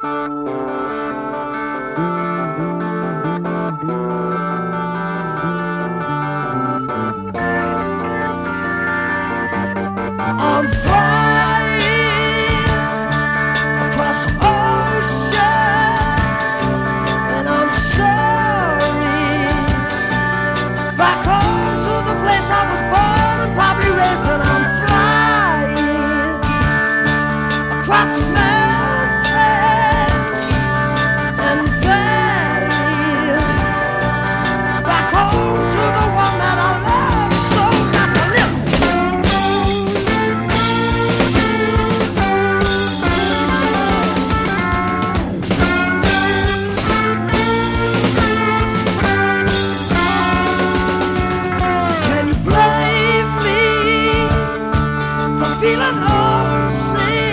I'm feeling all the same.